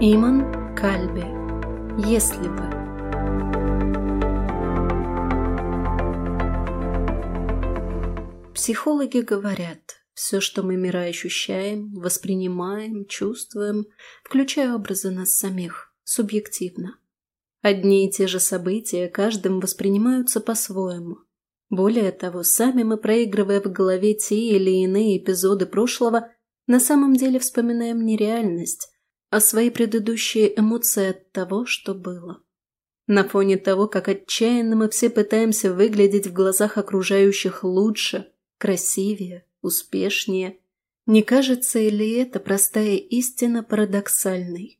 Иман Кальби. Если бы. Психологи говорят, все, что мы мира ощущаем, воспринимаем, чувствуем, включая образы нас самих, субъективно. Одни и те же события каждым воспринимаются по-своему. Более того, сами мы, проигрывая в голове те или иные эпизоды прошлого, на самом деле вспоминаем не реальность, а свои предыдущие эмоции от того, что было. На фоне того, как отчаянно мы все пытаемся выглядеть в глазах окружающих лучше, красивее, успешнее, не кажется ли это простая истина парадоксальной?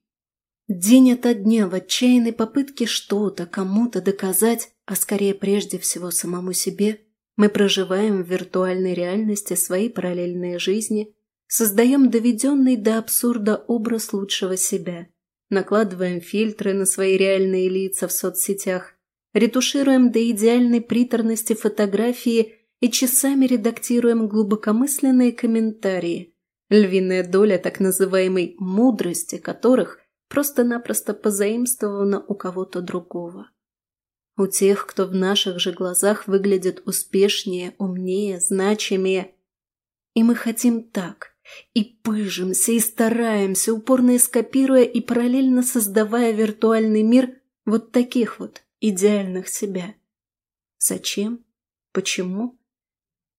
День ото дня в отчаянной попытке что-то кому-то доказать, а скорее прежде всего самому себе, мы проживаем в виртуальной реальности свои параллельные жизни, создаем доведенный до абсурда образ лучшего себя, накладываем фильтры на свои реальные лица в соцсетях, ретушируем до идеальной приторности фотографии и часами редактируем глубокомысленные комментарии, львиная доля так называемой «мудрости» которых – просто-напросто позаимствовано у кого-то другого. У тех, кто в наших же глазах выглядит успешнее, умнее, значимее. И мы хотим так, и пыжимся, и стараемся, упорно скопируя и параллельно создавая виртуальный мир вот таких вот идеальных себя. Зачем? Почему?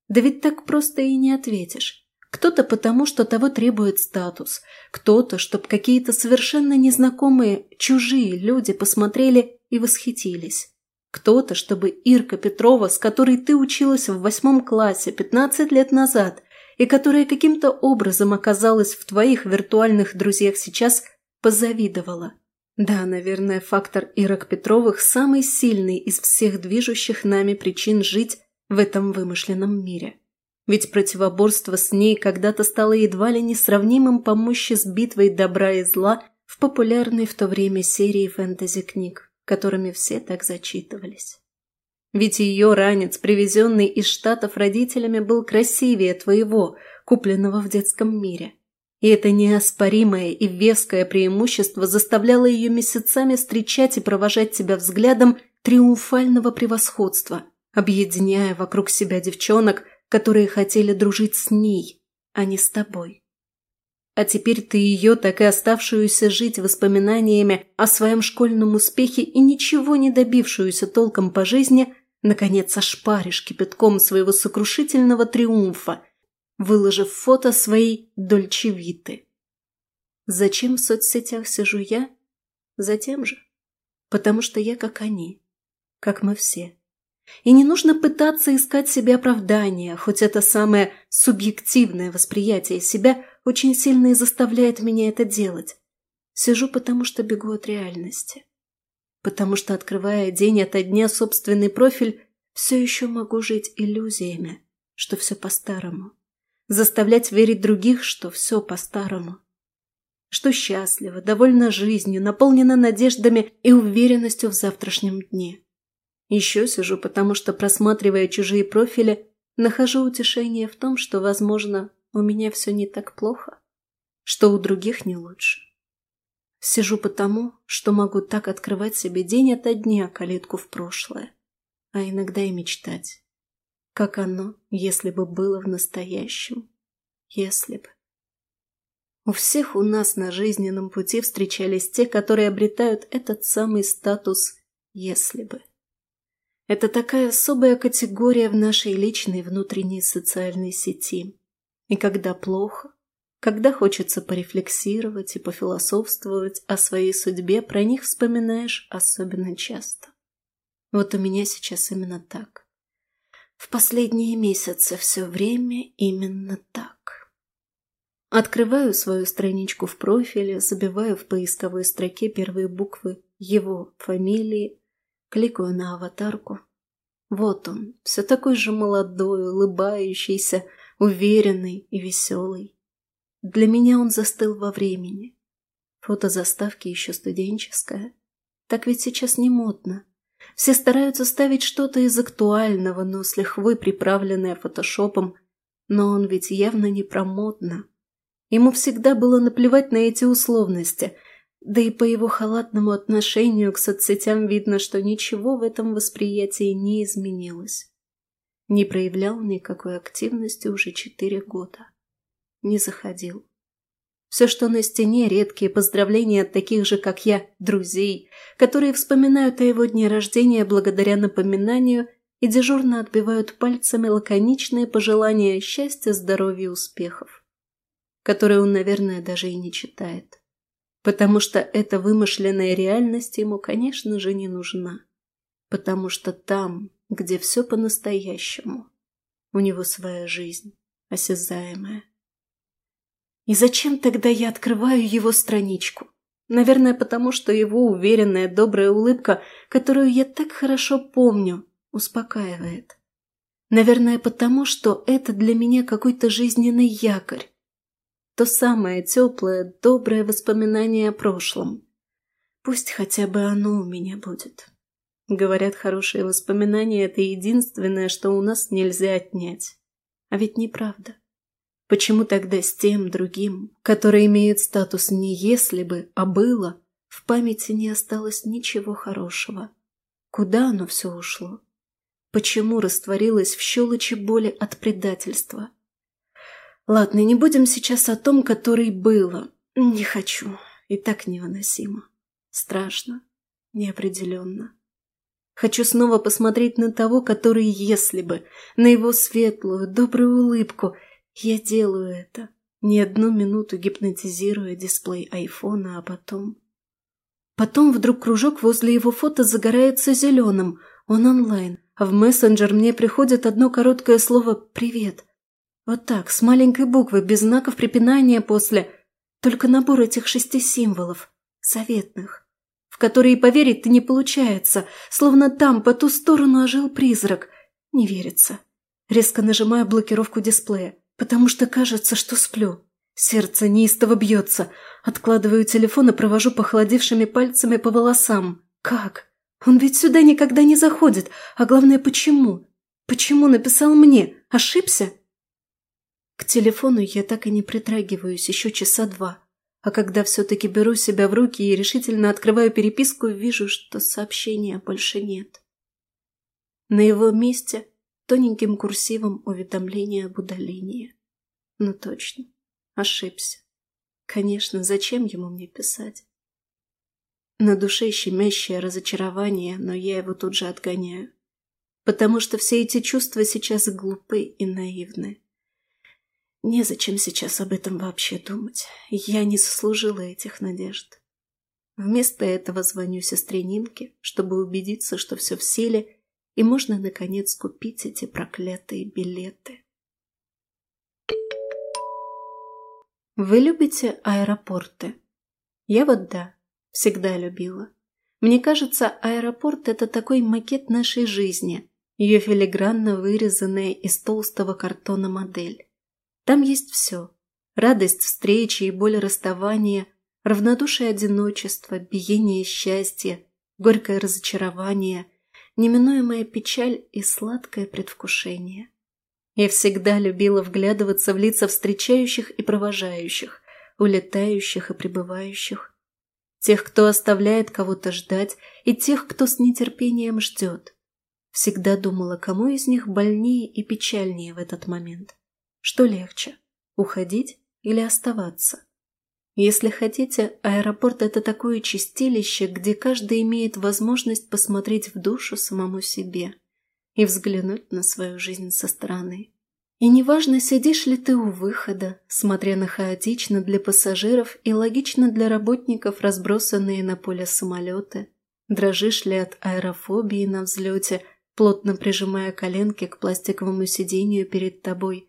Да ведь так просто и не ответишь. Кто-то потому, что того требует статус, кто-то, чтобы какие-то совершенно незнакомые, чужие люди посмотрели и восхитились. Кто-то, чтобы Ирка Петрова, с которой ты училась в восьмом классе 15 лет назад и которая каким-то образом оказалась в твоих виртуальных друзьях сейчас, позавидовала. Да, наверное, фактор Ирок Петровых самый сильный из всех движущих нами причин жить в этом вымышленном мире. Ведь противоборство с ней когда-то стало едва ли несравнимым по мощи с битвой добра и зла в популярной в то время серии фэнтези-книг, которыми все так зачитывались. Ведь ее ранец, привезенный из Штатов родителями, был красивее твоего, купленного в детском мире. И это неоспоримое и веское преимущество заставляло ее месяцами встречать и провожать тебя взглядом триумфального превосходства, объединяя вокруг себя девчонок – которые хотели дружить с ней, а не с тобой. А теперь ты ее, так и оставшуюся жить воспоминаниями о своем школьном успехе и ничего не добившуюся толком по жизни, наконец ошпаришь кипятком своего сокрушительного триумфа, выложив фото своей дольчевиты. Зачем в соцсетях сижу я? Затем же. Потому что я как они, как мы все. И не нужно пытаться искать себе оправдания, хоть это самое субъективное восприятие себя очень сильно и заставляет меня это делать. Сижу, потому что бегу от реальности. Потому что, открывая день ото дня собственный профиль, все еще могу жить иллюзиями, что все по-старому. Заставлять верить других, что все по-старому. Что счастлива, довольна жизнью, наполнена надеждами и уверенностью в завтрашнем дне. Еще сижу, потому что, просматривая чужие профили, нахожу утешение в том, что, возможно, у меня все не так плохо, что у других не лучше. Сижу потому, что могу так открывать себе день ото дня калитку в прошлое, а иногда и мечтать. Как оно, если бы было в настоящем? Если бы. У всех у нас на жизненном пути встречались те, которые обретают этот самый статус «если бы». Это такая особая категория в нашей личной внутренней социальной сети. И когда плохо, когда хочется порефлексировать и пофилософствовать о своей судьбе, про них вспоминаешь особенно часто. Вот у меня сейчас именно так. В последние месяцы все время именно так. Открываю свою страничку в профиле, забиваю в поисковой строке первые буквы его фамилии Кликаю на аватарку. Вот он, все такой же молодой, улыбающийся, уверенный и веселый. Для меня он застыл во времени. Фото заставки еще студенческое. Так ведь сейчас не модно. Все стараются ставить что-то из актуального, но с лихвой приправленное фотошопом. Но он ведь явно не про модно. Ему всегда было наплевать на эти условности – Да и по его халатному отношению к соцсетям видно, что ничего в этом восприятии не изменилось. Не проявлял никакой активности уже четыре года. Не заходил. Все, что на стене, редкие поздравления от таких же, как я, друзей, которые вспоминают о его дне рождения благодаря напоминанию и дежурно отбивают пальцами лаконичные пожелания счастья, здоровья и успехов, которые он, наверное, даже и не читает. Потому что эта вымышленная реальность ему, конечно же, не нужна. Потому что там, где все по-настоящему, у него своя жизнь, осязаемая. И зачем тогда я открываю его страничку? Наверное, потому что его уверенная, добрая улыбка, которую я так хорошо помню, успокаивает. Наверное, потому что это для меня какой-то жизненный якорь. То самое теплое, доброе воспоминание о прошлом. Пусть хотя бы оно у меня будет. Говорят, хорошие воспоминания – это единственное, что у нас нельзя отнять. А ведь неправда. Почему тогда с тем другим, который имеет статус не «если бы», а «было», в памяти не осталось ничего хорошего? Куда оно все ушло? Почему растворилось в щелочи боли от предательства? Ладно, не будем сейчас о том, который было. Не хочу. И так невыносимо. Страшно. Неопределенно. Хочу снова посмотреть на того, который, если бы, на его светлую, добрую улыбку – я делаю это, не одну минуту гипнотизируя дисплей айфона, а потом... Потом вдруг кружок возле его фото загорается зеленым, он онлайн, а в мессенджер мне приходит одно короткое слово «Привет». Вот так, с маленькой буквы, без знаков препинания после. Только набор этих шести символов, заветных, в которые поверить-то не получается, словно там, по ту сторону, ожил призрак. Не верится. Резко нажимаю блокировку дисплея потому что кажется, что сплю. Сердце неистово бьется. Откладываю телефон и провожу похолодевшими пальцами по волосам. Как? Он ведь сюда никогда не заходит. А главное, почему? Почему написал мне? Ошибся? К телефону я так и не притрагиваюсь еще часа два. А когда все-таки беру себя в руки и решительно открываю переписку, вижу, что сообщения больше нет. На его месте тоненьким курсивом уведомление об удалении. Ну точно, ошибся. Конечно, зачем ему мне писать? На душе щемящее разочарование, но я его тут же отгоняю. Потому что все эти чувства сейчас глупы и наивны. Незачем сейчас об этом вообще думать. Я не заслужила этих надежд. Вместо этого звоню сестре Нинке, чтобы убедиться, что все в силе, и можно, наконец, купить эти проклятые билеты. Вы любите аэропорты? Я вот да, всегда любила. Мне кажется, аэропорт – это такой макет нашей жизни, ее филигранно вырезанная из толстого картона модель. Там есть все – радость встречи и боль расставания, равнодушие одиночества, биение счастья, горькое разочарование – неминуемая печаль и сладкое предвкушение. Я всегда любила вглядываться в лица встречающих и провожающих, улетающих и прибывающих. Тех, кто оставляет кого-то ждать, и тех, кто с нетерпением ждет. Всегда думала, кому из них больнее и печальнее в этот момент. Что легче, уходить или оставаться? Если хотите, аэропорт – это такое чистилище, где каждый имеет возможность посмотреть в душу самому себе и взглянуть на свою жизнь со стороны. И неважно, сидишь ли ты у выхода, смотря на хаотично для пассажиров и логично для работников разбросанные на поле самолеты, дрожишь ли от аэрофобии на взлете, плотно прижимая коленки к пластиковому сиденью перед тобой –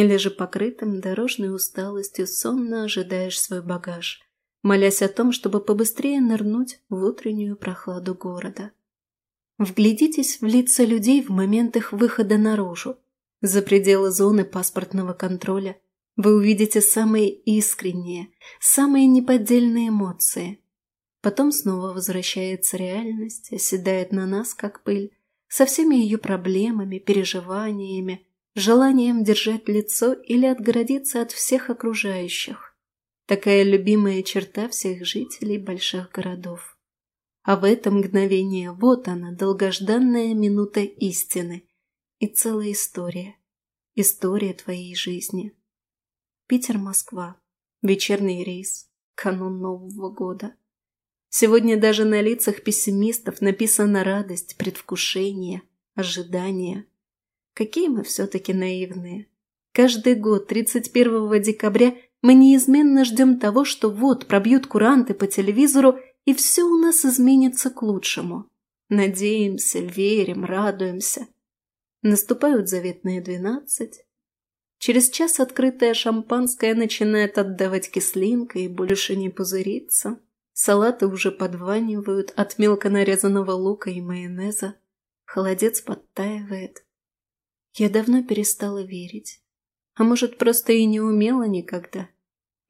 или же покрытым дорожной усталостью сонно ожидаешь свой багаж, молясь о том, чтобы побыстрее нырнуть в утреннюю прохладу города. Вглядитесь в лица людей в момент их выхода наружу. За пределы зоны паспортного контроля вы увидите самые искренние, самые неподдельные эмоции. Потом снова возвращается реальность, оседает на нас, как пыль, со всеми ее проблемами, переживаниями, желанием держать лицо или отгородиться от всех окружающих. Такая любимая черта всех жителей больших городов. А в это мгновение вот она, долгожданная минута истины и целая история. История твоей жизни. Питер-Москва. Вечерний рейс. Канун Нового года. Сегодня даже на лицах пессимистов написана радость, предвкушение, ожидание. Какие мы все-таки наивные. Каждый год, 31 декабря, мы неизменно ждем того, что вот пробьют куранты по телевизору, и все у нас изменится к лучшему. Надеемся, верим, радуемся. Наступают заветные двенадцать. Через час открытое шампанское начинает отдавать кислинкой и больше не пузырится. Салаты уже подванивают от мелко нарезанного лука и майонеза. Холодец подтаивает. Я давно перестала верить. А может, просто и не умела никогда.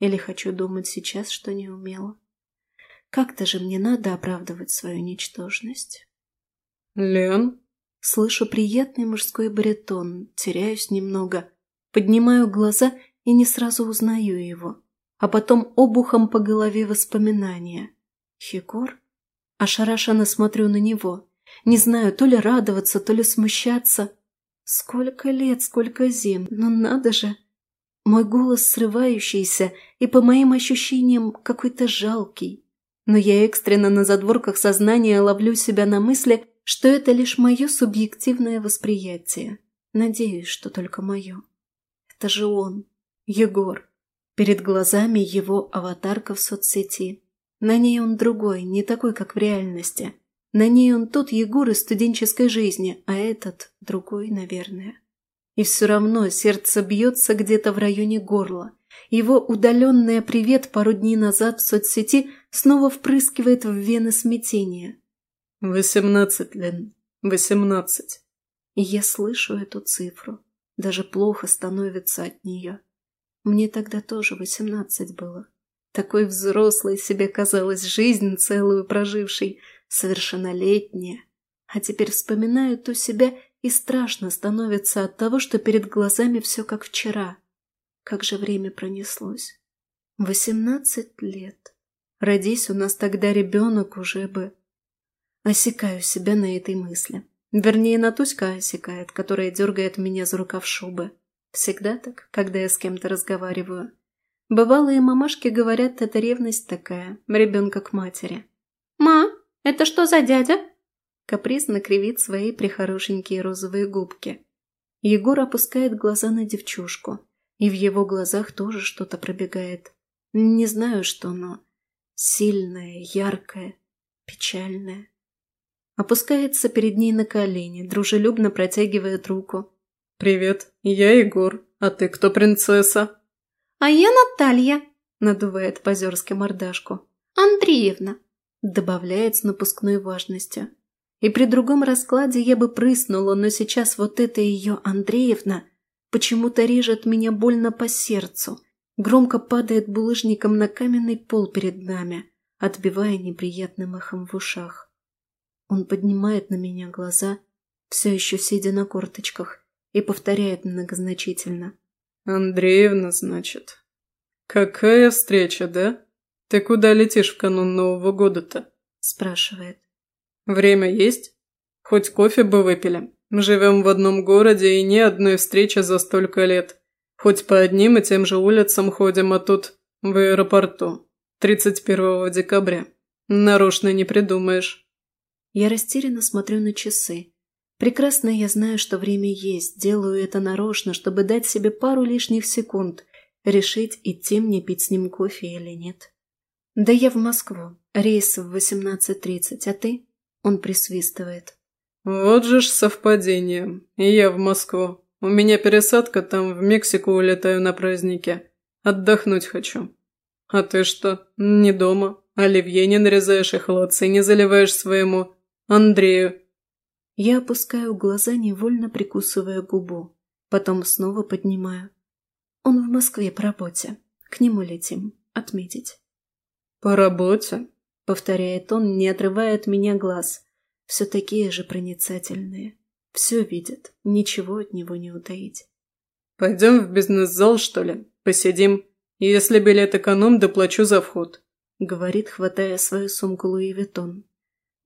Или хочу думать сейчас, что не умела. Как-то же мне надо оправдывать свою ничтожность. «Лен?» Слышу приятный мужской баритон, теряюсь немного. Поднимаю глаза и не сразу узнаю его а потом обухом по голове воспоминания. Хигор? Ошарашенно смотрю на него. Не знаю, то ли радоваться, то ли смущаться. Сколько лет, сколько зим, но надо же. Мой голос срывающийся и, по моим ощущениям, какой-то жалкий. Но я экстренно на задворках сознания ловлю себя на мысли, что это лишь мое субъективное восприятие. Надеюсь, что только мое. Это же он, Егор. Перед глазами его аватарка в соцсети. На ней он другой, не такой, как в реальности. На ней он тот Егор из студенческой жизни, а этот другой, наверное. И все равно сердце бьется где-то в районе горла. Его удаленное «привет» пару дней назад в соцсети снова впрыскивает в вены смятения. «Восемнадцать, Лен, восемнадцать». И я слышу эту цифру. Даже плохо становится от нее. Мне тогда тоже восемнадцать было. Такой взрослой себе казалась жизнь целую прожившей, совершеннолетняя. А теперь вспоминаю ту себя и страшно становится от того, что перед глазами все как вчера. Как же время пронеслось. Восемнадцать лет. Родись у нас тогда ребенок уже бы. Осекаю себя на этой мысли. Вернее, Натуська осекает, которая дергает меня за рукав шубы. Всегда так, когда я с кем-то разговариваю. Бывалые мамашки говорят, это ревность такая, ребенка к матери. «Ма, это что за дядя?» Капризно кривит свои прихорошенькие розовые губки. Егор опускает глаза на девчушку, и в его глазах тоже что-то пробегает. Не знаю, что, но сильное, яркое, печальное. Опускается перед ней на колени, дружелюбно протягивает руку, «Привет, я Егор. А ты кто, принцесса?» «А я Наталья», — надувает позерски мордашку. «Андреевна», — добавляет с напускной важностью. И при другом раскладе я бы прыснула, но сейчас вот эта ее Андреевна почему-то режет меня больно по сердцу, громко падает булыжником на каменный пол перед нами, отбивая неприятным эхом в ушах. Он поднимает на меня глаза, все еще сидя на корточках, и повторяет многозначительно. «Андреевна, значит. Какая встреча, да? Ты куда летишь в канун Нового года-то?» спрашивает. «Время есть? Хоть кофе бы выпили. Живем в одном городе и ни одной встречи за столько лет. Хоть по одним и тем же улицам ходим, а тут в аэропорту. 31 декабря. Нарочно не придумаешь». Я растерянно смотрю на часы. Прекрасно я знаю, что время есть, делаю это нарочно, чтобы дать себе пару лишних секунд, решить, идти мне пить с ним кофе или нет. Да я в Москву, рейс в 18.30, а ты? Он присвистывает. Вот же ж совпадение, и я в Москву. У меня пересадка, там в Мексику улетаю на праздники. Отдохнуть хочу. А ты что, не дома? Оливье не нарезаешь и холодцы не заливаешь своему Андрею? Я опускаю глаза, невольно прикусывая губу. Потом снова поднимаю. Он в Москве по работе. К нему летим. Отметить. «По работе?» — повторяет он, не отрывая от меня глаз. Все такие же проницательные. Все видят. Ничего от него не утаить. «Пойдем в бизнес-зал, что ли? Посидим. Если билет эконом, доплачу за вход», — говорит, хватая свою сумку Луи Виттон.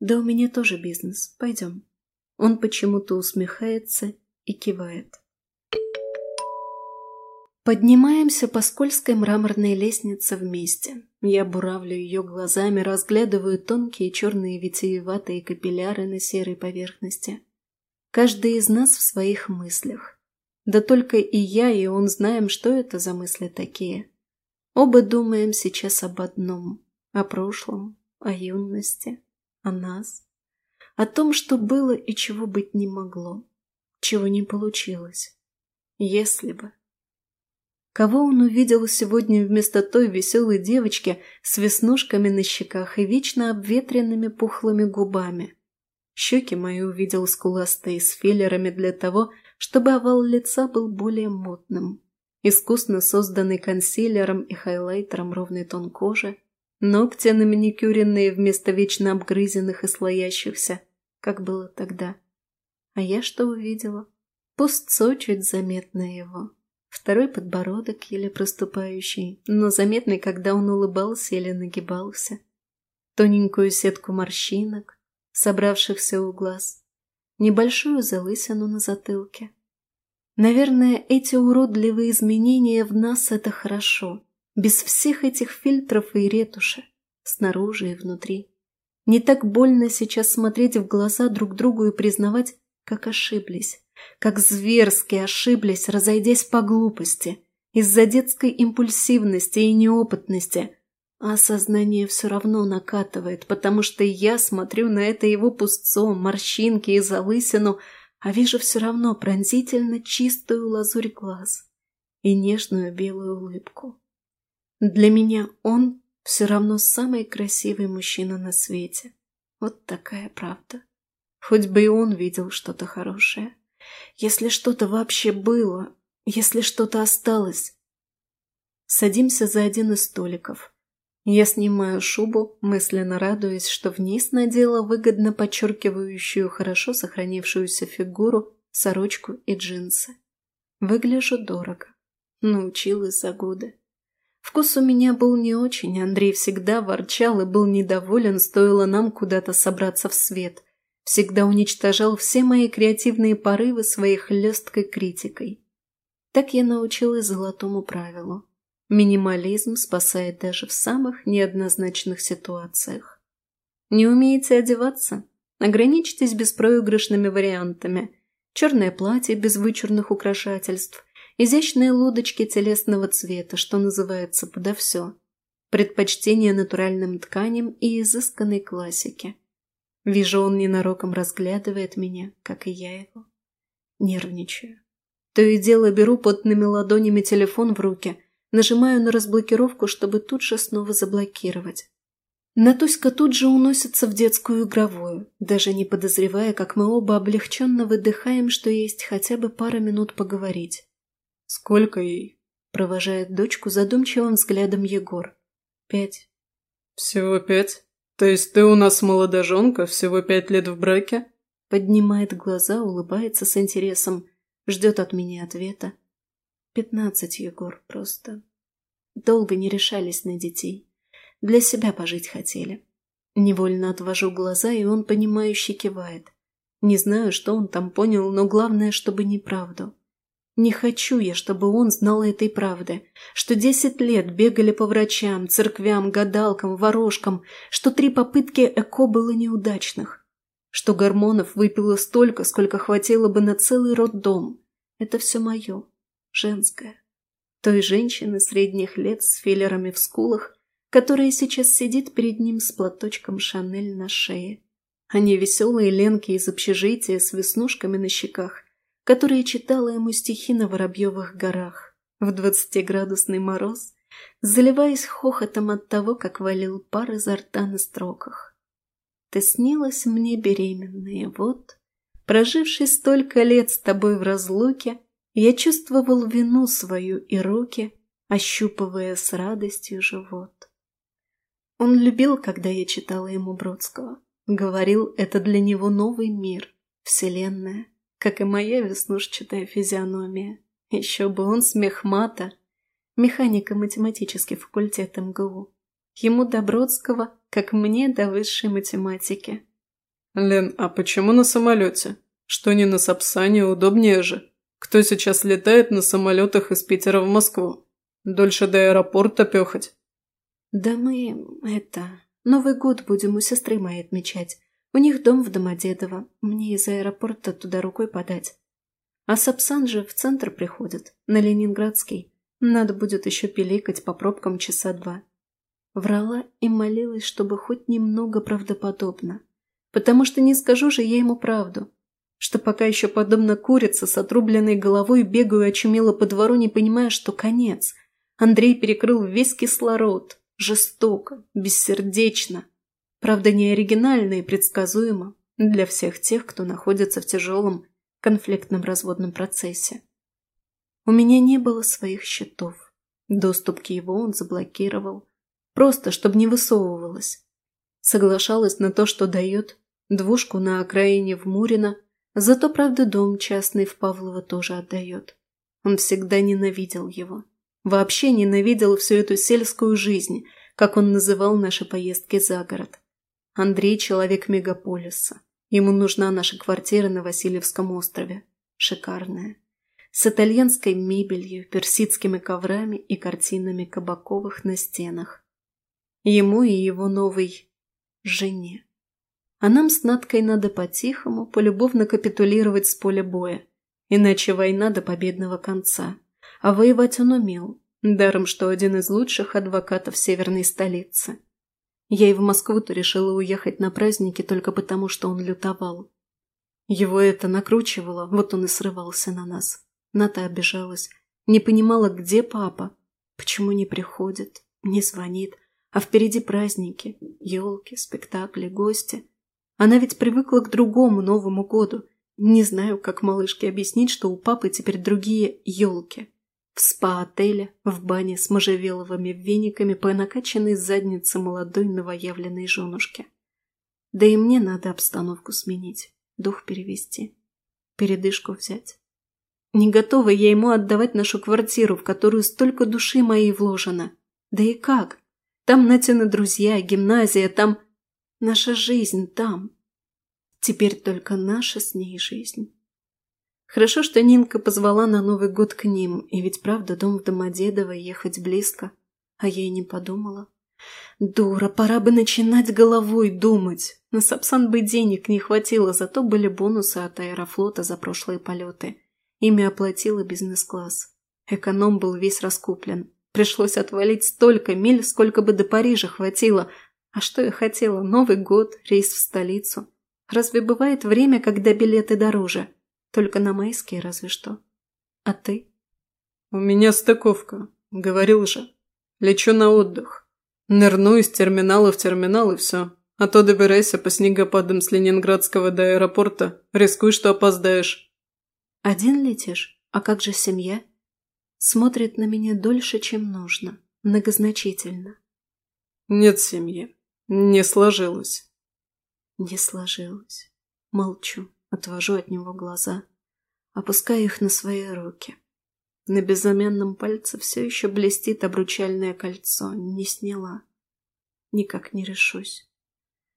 «Да у меня тоже бизнес. Пойдем». Он почему-то усмехается и кивает. Поднимаемся по скользкой мраморной лестнице вместе. Я буравлю ее глазами, разглядываю тонкие черные витиеватые капилляры на серой поверхности. Каждый из нас в своих мыслях. Да только и я, и он знаем, что это за мысли такие. Оба думаем сейчас об одном. О прошлом, о юности, о нас. О том, что было и чего быть не могло. Чего не получилось. Если бы. Кого он увидел сегодня вместо той веселой девочки с веснушками на щеках и вечно обветренными пухлыми губами? Щеки мои увидел скуластые с филлерами для того, чтобы овал лица был более модным. Искусно созданный консилером и хайлайтером ровный тон кожи, ногти на маникюренные вместо вечно обгрызенных и слоящихся, как было тогда. А я что увидела? Пустцо чуть заметно его. Второй подбородок еле проступающий, но заметный, когда он улыбался или нагибался. Тоненькую сетку морщинок, собравшихся у глаз. Небольшую залысину на затылке. Наверное, эти уродливые изменения в нас – это хорошо. Без всех этих фильтров и ретуши. Снаружи и внутри. Не так больно сейчас смотреть в глаза друг другу и признавать, как ошиблись как зверски ошиблись, разойдясь по глупости, из-за детской импульсивности и неопытности. А осознание все равно накатывает, потому что я смотрю на это его пустцо, морщинки и залысину, а вижу все равно пронзительно чистую лазурь глаз и нежную белую улыбку. Для меня он все равно самый красивый мужчина на свете. Вот такая правда. Хоть бы и он видел что-то хорошее. Если что-то вообще было, если что-то осталось. Садимся за один из столиков. Я снимаю шубу, мысленно радуясь, что вниз надела выгодно подчеркивающую хорошо сохранившуюся фигуру, сорочку и джинсы. Выгляжу дорого. Научилась за годы. Вкус у меня был не очень, Андрей всегда ворчал и был недоволен, стоило нам куда-то собраться в свет – всегда уничтожал все мои креативные порывы своей хлесткой критикой. Так я научилась золотому правилу. Минимализм спасает даже в самых неоднозначных ситуациях. Не умеете одеваться? Ограничьтесь беспроигрышными вариантами. Черное платье без вычурных украшательств, изящные лодочки телесного цвета, что называется подо все. Предпочтение натуральным тканям и изысканной классике. Вижу, он ненароком разглядывает меня, как и я его. Нервничаю. То и дело беру потными ладонями телефон в руки, нажимаю на разблокировку, чтобы тут же снова заблокировать. Натуська тут же уносится в детскую игровую, даже не подозревая, как мы оба облегченно выдыхаем, что есть хотя бы пара минут поговорить. «Сколько ей?» – провожает дочку задумчивым взглядом Егор. «Пять». «Всего пять?» «То есть ты у нас молодоженка, всего пять лет в браке?» Поднимает глаза, улыбается с интересом, ждет от меня ответа. «Пятнадцать, Егор, просто. Долго не решались на детей. Для себя пожить хотели». Невольно отвожу глаза, и он, понимающе кивает. Не знаю, что он там понял, но главное, чтобы неправду. Не хочу я, чтобы он знал этой правды, что десять лет бегали по врачам, церквям, гадалкам, ворожкам, что три попытки ЭКО было неудачных, что гормонов выпила столько, сколько хватило бы на целый роддом. Это все мое, женское. Той женщины средних лет с филлерами в скулах, которая сейчас сидит перед ним с платочком Шанель на шее. Они веселые ленки из общежития с веснушками на щеках – которая читала ему стихи на Воробьевых горах в двадцатиградусный мороз, заливаясь хохотом от того, как валил пар изо рта на строках. Ты снилась мне беременная, вот, проживший столько лет с тобой в разлуке, я чувствовал вину свою и руки, ощупывая с радостью живот. Он любил, когда я читала ему Бродского. Говорил, это для него новый мир, вселенная как и моя веснушчатая физиономия. Еще бы он смех мата. механико-математический факультет МГУ. Ему до Бродского, как мне до высшей математики. «Лен, а почему на самолете? Что не на Сапсане, удобнее же. Кто сейчас летает на самолетах из Питера в Москву? Дольше до аэропорта пехать?» «Да мы, это, Новый год будем у сестры моей отмечать. У них дом в Домодедово. Мне из аэропорта туда рукой подать. А Сапсан же в центр приходит, на Ленинградский. Надо будет еще пиликать по пробкам часа два. Врала и молилась, чтобы хоть немного правдоподобно. Потому что не скажу же я ему правду. Что пока еще подобно курице с отрубленной головой бегаю очумело по двору, не понимая, что конец. Андрей перекрыл весь кислород. Жестоко, бессердечно. Правда, не оригинально и предсказуемо для всех тех, кто находится в тяжелом конфликтном разводном процессе. У меня не было своих счетов. Доступ к его он заблокировал. Просто, чтобы не высовывалось. Соглашалась на то, что дает двушку на окраине в Мурино, зато, правда, дом частный в Павлово тоже отдает. Он всегда ненавидел его. Вообще ненавидел всю эту сельскую жизнь, как он называл наши поездки за город. Андрей – человек мегаполиса. Ему нужна наша квартира на Васильевском острове. Шикарная. С итальянской мебелью, персидскими коврами и картинами Кабаковых на стенах. Ему и его новой жене. А нам с Надкой надо по-тихому, полюбовно капитулировать с поля боя. Иначе война до победного конца. А воевать он умел, даром что один из лучших адвокатов северной столицы. Я и в Москву-то решила уехать на праздники только потому, что он лютовал. Его это накручивало, вот он и срывался на нас. Ната обижалась, не понимала, где папа, почему не приходит, не звонит, а впереди праздники, елки, спектакли, гости. Она ведь привыкла к другому Новому году. Не знаю, как малышке объяснить, что у папы теперь другие елки. В спа-отеле, в бане с можжевеловыми вениками по накачанной заднице молодой новоявленной женушки. Да и мне надо обстановку сменить, дух перевести, передышку взять. Не готова я ему отдавать нашу квартиру, в которую столько души моей вложено. Да и как? Там Натины друзья, гимназия, там... Наша жизнь там. Теперь только наша с ней жизнь. Хорошо, что Нинка позвала на Новый год к ним, и ведь правда дом в Домодедово ехать близко. А я и не подумала. Дура, пора бы начинать головой думать. На Сапсан бы денег не хватило, зато были бонусы от аэрофлота за прошлые полеты. Ими оплатила бизнес-класс. Эконом был весь раскуплен. Пришлось отвалить столько миль, сколько бы до Парижа хватило. А что я хотела? Новый год, рейс в столицу. Разве бывает время, когда билеты дороже? Только на майские разве что. А ты? У меня стыковка. Говорил же. Лечу на отдых. Нырну из терминала в терминал и все. А то добирайся по снегопадам с Ленинградского до аэропорта. Рискуй, что опоздаешь. Один летишь? А как же семья? Смотрит на меня дольше, чем нужно. Многозначительно. Нет семьи. Не сложилось. Не сложилось. Молчу. Отвожу от него глаза, опуская их на свои руки. На безымянном пальце все еще блестит обручальное кольцо. Не сняла. Никак не решусь.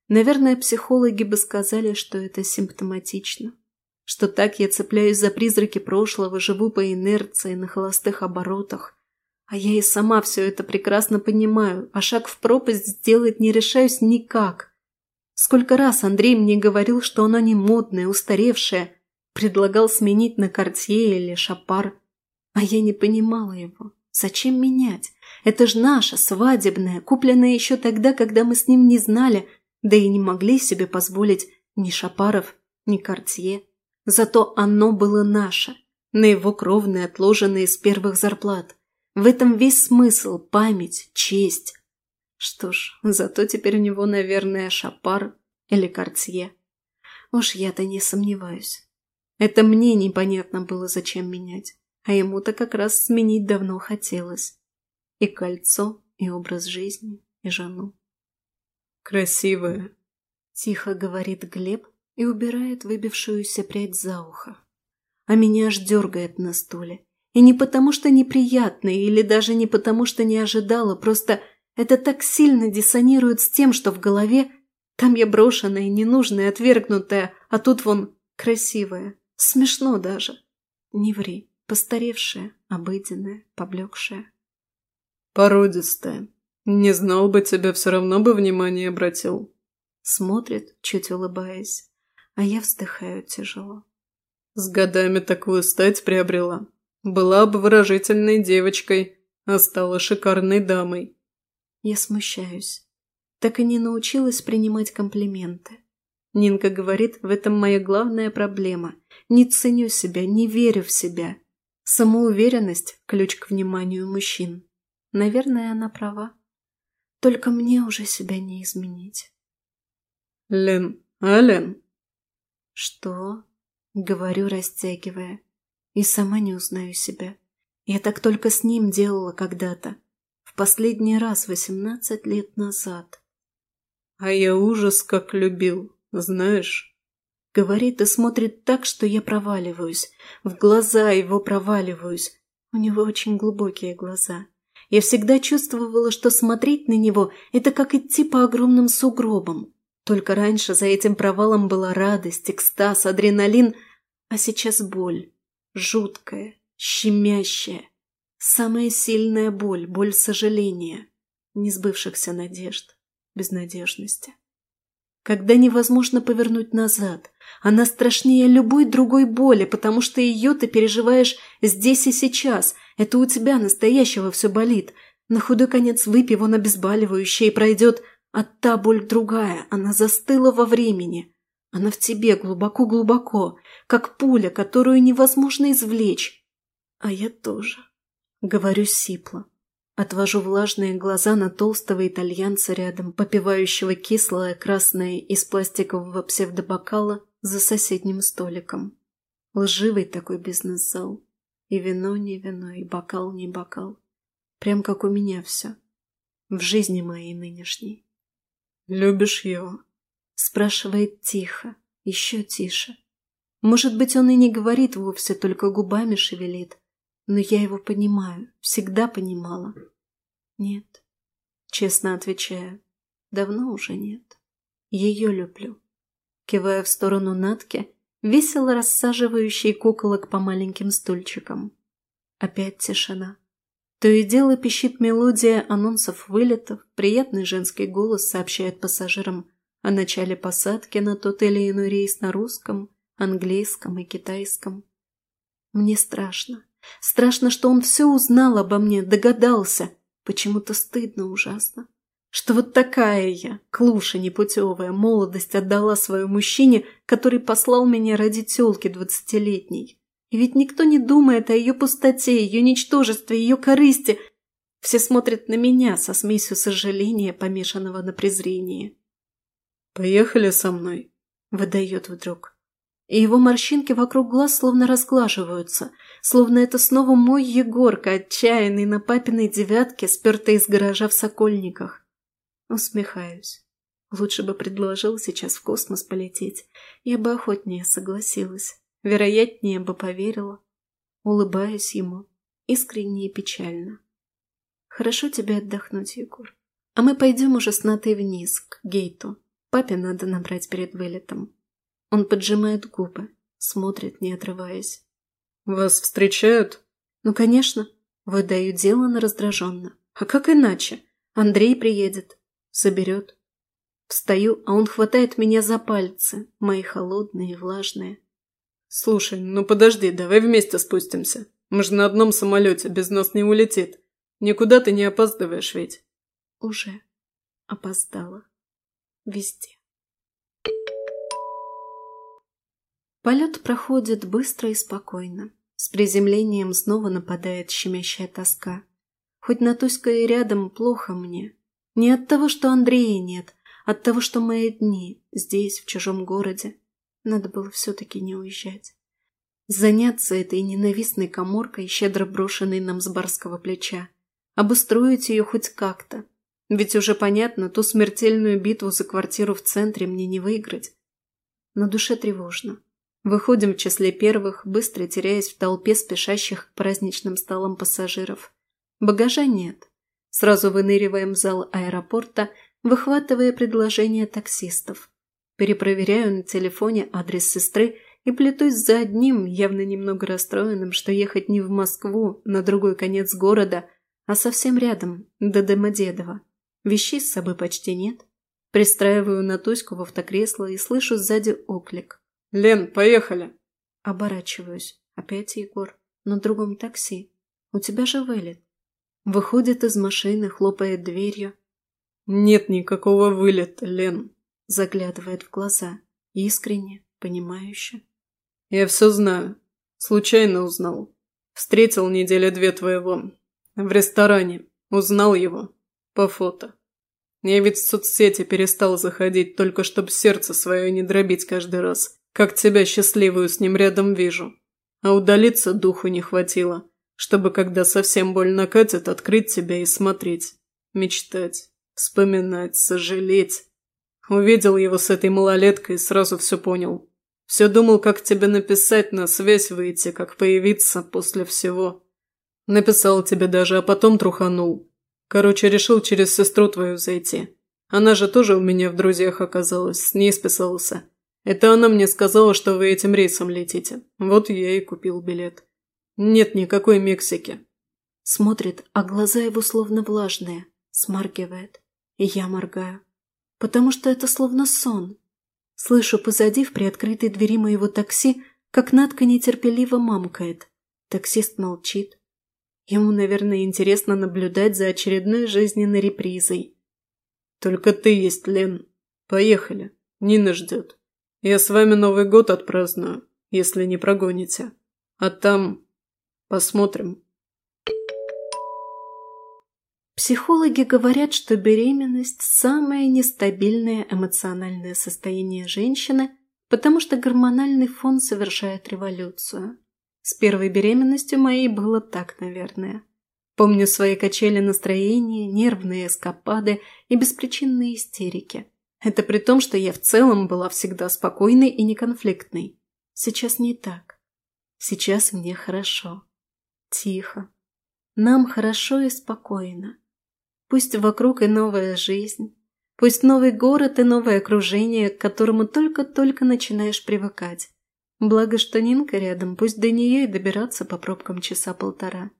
Наверное, психологи бы сказали, что это симптоматично. Что так я цепляюсь за призраки прошлого, живу по инерции, на холостых оборотах. А я и сама все это прекрасно понимаю, а шаг в пропасть сделать не решаюсь никак. Сколько раз Андрей мне говорил, что оно не модное, устаревшее, предлагал сменить на Кортье или Шапар. А я не понимала его. Зачем менять? Это ж наше, свадебное, купленное еще тогда, когда мы с ним не знали, да и не могли себе позволить ни Шапаров, ни Кортье. Зато оно было наше, на его кровные, отложенные с первых зарплат. В этом весь смысл, память, честь. Что ж, зато теперь у него, наверное, шапар или кортье. Уж я-то не сомневаюсь. Это мне непонятно было, зачем менять, а ему-то как раз сменить давно хотелось. И кольцо, и образ жизни, и жену. «Красивая», — тихо говорит Глеб и убирает выбившуюся прядь за ухо. А меня аж дергает на стуле, И не потому что неприятно, или даже не потому что не ожидала, просто это так сильно диссонирует с тем, что в голове там я брошенная, ненужная, отвергнутая, а тут вон красивая. Смешно даже. Не ври. Постаревшая, обыденная, поблекшая. Породистая. Не знал бы тебя, все равно бы внимание обратил. Смотрит, чуть улыбаясь, а я вздыхаю тяжело. С годами такую стать приобрела. Была бы выражительной девочкой, а стала шикарной дамой. Я смущаюсь. Так и не научилась принимать комплименты. Нинка говорит, в этом моя главная проблема. Не ценю себя, не верю в себя. Самоуверенность – ключ к вниманию мужчин. Наверное, она права. Только мне уже себя не изменить. Лен, а Лен? Что? Говорю, растягивая. И сама не узнаю себя. Я так только с ним делала когда-то. В последний раз восемнадцать лет назад. А я ужас как любил, знаешь? Говорит и смотрит так, что я проваливаюсь. В глаза его проваливаюсь. У него очень глубокие глаза. Я всегда чувствовала, что смотреть на него – это как идти по огромным сугробам. Только раньше за этим провалом была радость, экстаз, адреналин, а сейчас боль. Жуткая, щемящая. Самая сильная боль, боль сожаления, несбывшихся надежд, безнадежности когда невозможно повернуть назад. Она страшнее любой другой боли, потому что ее ты переживаешь здесь и сейчас. Это у тебя настоящего все болит. На худой конец выпей вон обезболивающее и пройдет, а та боль другая, она застыла во времени. Она в тебе глубоко-глубоко, как пуля, которую невозможно извлечь. А я тоже. Говорю сипло. Отвожу влажные глаза на толстого итальянца рядом, попивающего кислое красное из пластикового псевдобокала за соседним столиком. Лживый такой бизнес-зал. И вино не вино, и бокал не бокал. Прям как у меня все. В жизни моей нынешней. «Любишь его?» Спрашивает тихо, еще тише. Может быть, он и не говорит вовсе, только губами шевелит. Но я его понимаю, всегда понимала. Нет, честно отвечаю, давно уже нет. Ее люблю. Кивая в сторону Натки, весело рассаживающей куколок по маленьким стульчикам. Опять тишина. То и дело пищит мелодия анонсов вылетов, приятный женский голос сообщает пассажирам о начале посадки на тот или иной рейс на русском, английском и китайском. Мне страшно. Страшно, что он все узнал обо мне, догадался. Почему-то стыдно ужасно. Что вот такая я, клуша непутевая, молодость отдала свою мужчине, который послал меня ради тёлки двадцатилетней. И ведь никто не думает о ее пустоте, ее ничтожестве, ее корысти. Все смотрят на меня со смесью сожаления, помешанного на презрении. «Поехали со мной», — выдает вдруг и его морщинки вокруг глаз словно разглаживаются, словно это снова мой Егорка, отчаянный на папиной девятке, спертый из гаража в Сокольниках. Усмехаюсь. Лучше бы предложил сейчас в космос полететь. Я бы охотнее согласилась. Вероятнее бы поверила. Улыбаюсь ему. Искренне и печально. Хорошо тебе отдохнуть, Егор. А мы пойдем уже с Натой вниз, к гейту. Папе надо набрать перед вылетом. Он поджимает губы, смотрит, не отрываясь. «Вас встречают?» «Ну, конечно». Выдаю дело раздраженно. «А как иначе? Андрей приедет. Соберет». Встаю, а он хватает меня за пальцы, мои холодные и влажные. «Слушай, ну подожди, давай вместе спустимся. Мы же на одном самолете, без нас не улетит. Никуда ты не опаздываешь ведь». Уже опоздала. Везде. Полет проходит быстро и спокойно. С приземлением снова нападает щемящая тоска. Хоть на Туська и рядом плохо мне. Не от того, что Андрея нет, от того, что мои дни здесь, в чужом городе. Надо было все-таки не уезжать. Заняться этой ненавистной коморкой, щедро брошенной нам с барского плеча. Обустроить ее хоть как-то. Ведь уже понятно, ту смертельную битву за квартиру в центре мне не выиграть. На душе тревожно. Выходим в числе первых, быстро теряясь в толпе спешащих к праздничным столам пассажиров. Багажа нет. Сразу выныриваем в зал аэропорта, выхватывая предложения таксистов. Перепроверяю на телефоне адрес сестры и плетусь за одним, явно немного расстроенным, что ехать не в Москву, на другой конец города, а совсем рядом, до Домодедово. Вещей с собой почти нет. Пристраиваю на Туську в автокресло и слышу сзади оклик. «Лен, поехали!» Оборачиваюсь. Опять Егор. На другом такси. У тебя же вылет. Выходит из машины, хлопает дверью. «Нет никакого вылета, Лен!» Заглядывает в глаза. Искренне, понимающе. «Я все знаю. Случайно узнал. Встретил неделя две твоего. В ресторане. Узнал его. По фото. Я ведь в соцсети перестал заходить, только чтобы сердце свое не дробить каждый раз. Как тебя счастливую с ним рядом вижу. А удалиться духу не хватило, чтобы, когда совсем боль накатит, открыть тебя и смотреть. Мечтать, вспоминать, сожалеть. Увидел его с этой малолеткой и сразу все понял. Все думал, как тебе написать, на связь выйти, как появиться после всего. Написал тебе даже, а потом труханул. Короче, решил через сестру твою зайти. Она же тоже у меня в друзьях оказалась, с ней списался. Это она мне сказала, что вы этим рейсом летите. Вот я и купил билет. Нет никакой Мексики. Смотрит, а глаза его словно влажные. Смаргивает. И я моргаю. Потому что это словно сон. Слышу позади в приоткрытой двери моего такси, как Надка нетерпеливо мамкает. Таксист молчит. Ему, наверное, интересно наблюдать за очередной жизненной репризой. «Только ты есть, Лен. Поехали. Нина ждет». Я с вами Новый год отпраздную, если не прогоните. А там посмотрим. Психологи говорят, что беременность – самое нестабильное эмоциональное состояние женщины, потому что гормональный фон совершает революцию. С первой беременностью моей было так, наверное. Помню свои качели настроения, нервные эскапады и беспричинные истерики – это при том, что я в целом была всегда спокойной и неконфликтной. Сейчас не так. Сейчас мне хорошо. Тихо. Нам хорошо и спокойно. Пусть вокруг и новая жизнь, пусть новый город и новое окружение, к которому только-только начинаешь привыкать. Благо, что Нинка рядом, пусть до нее и добираться по пробкам часа полтора.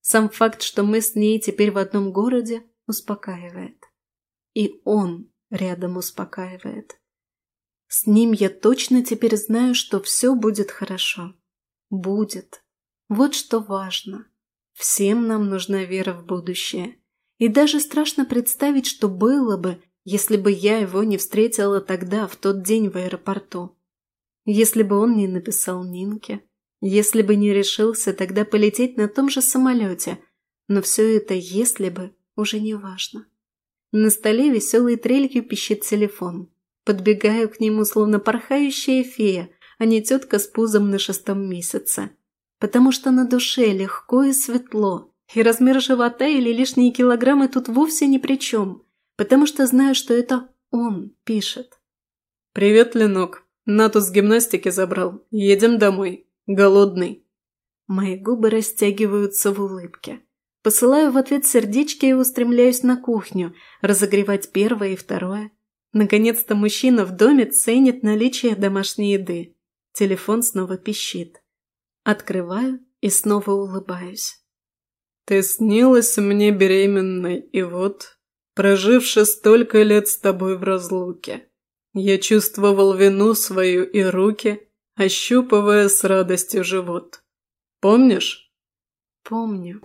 Сам факт, что мы с ней теперь в одном городе, успокаивает. И он рядом успокаивает. С ним я точно теперь знаю, что все будет хорошо. Будет. Вот что важно. Всем нам нужна вера в будущее. И даже страшно представить, что было бы, если бы я его не встретила тогда, в тот день в аэропорту. Если бы он не написал Нинке. Если бы не решился тогда полететь на том же самолете. Но все это «если бы» уже не важно. На столе веселой трелью пищит телефон. Подбегаю к нему, словно порхающая фея, а не тетка с пузом на шестом месяце. Потому что на душе легко и светло, и размер живота или лишние килограммы тут вовсе ни при чем, потому что знаю, что это он пишет. «Привет, Ленок. Нату с гимнастики забрал. Едем домой. Голодный». Мои губы растягиваются в улыбке. Посылаю в ответ сердечки и устремляюсь на кухню, разогревать первое и второе. Наконец-то мужчина в доме ценит наличие домашней еды. Телефон снова пищит. Открываю и снова улыбаюсь. «Ты снилась мне беременной, и вот, проживши столько лет с тобой в разлуке, я чувствовал вину свою и руки, ощупывая с радостью живот. Помнишь?» «Помню».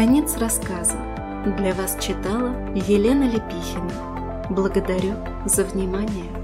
Конец рассказа. Для вас читала Елена Лепихина. Благодарю за внимание.